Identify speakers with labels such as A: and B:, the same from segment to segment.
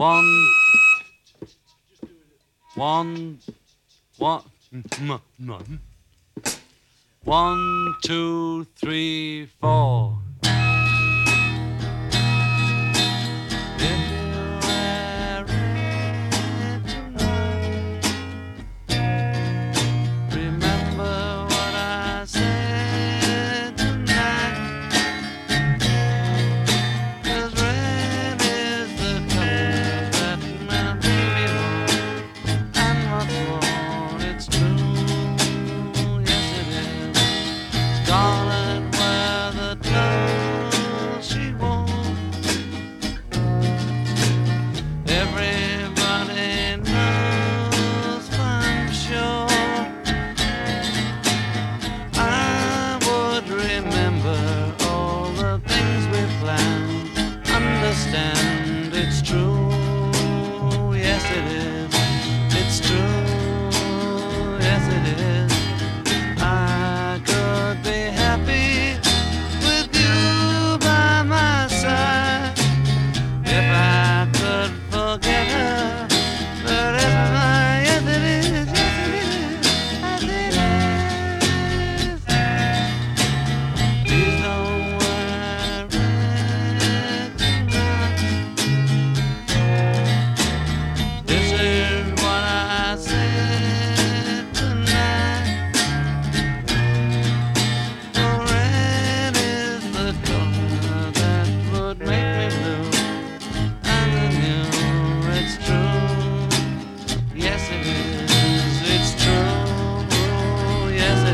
A: One. One. One. Mm, mm, mm. One, two, three, four.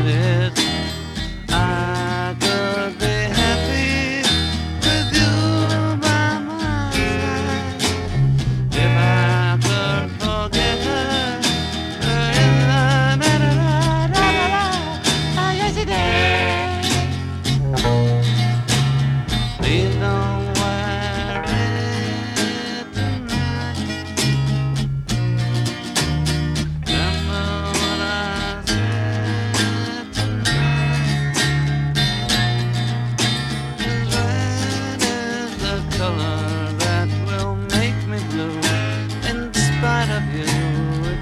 A: it.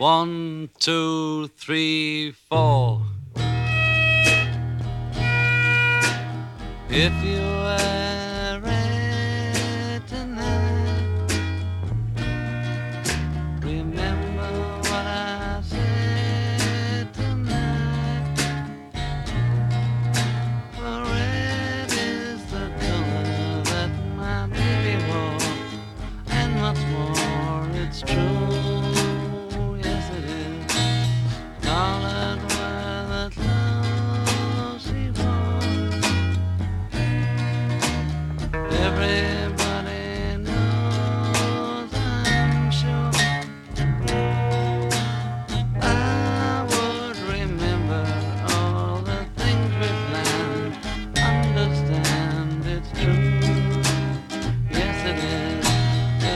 A: One, two, three, four. If you